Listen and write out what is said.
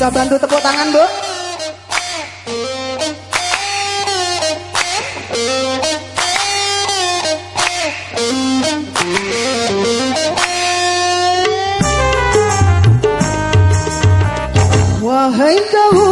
Bisa bantu tepuk tangan, Bu? Wahai kau